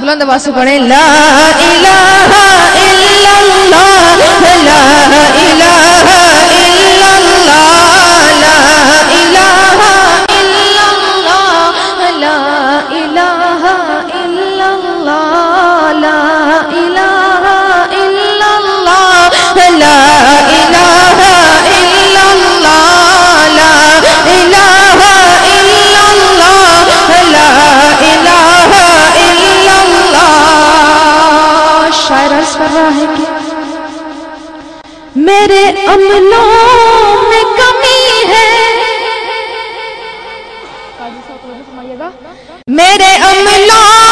बुलंद आवाज़ से पढ़े ला इला इला मेरे अमलों में कमी है। मेरे अमलों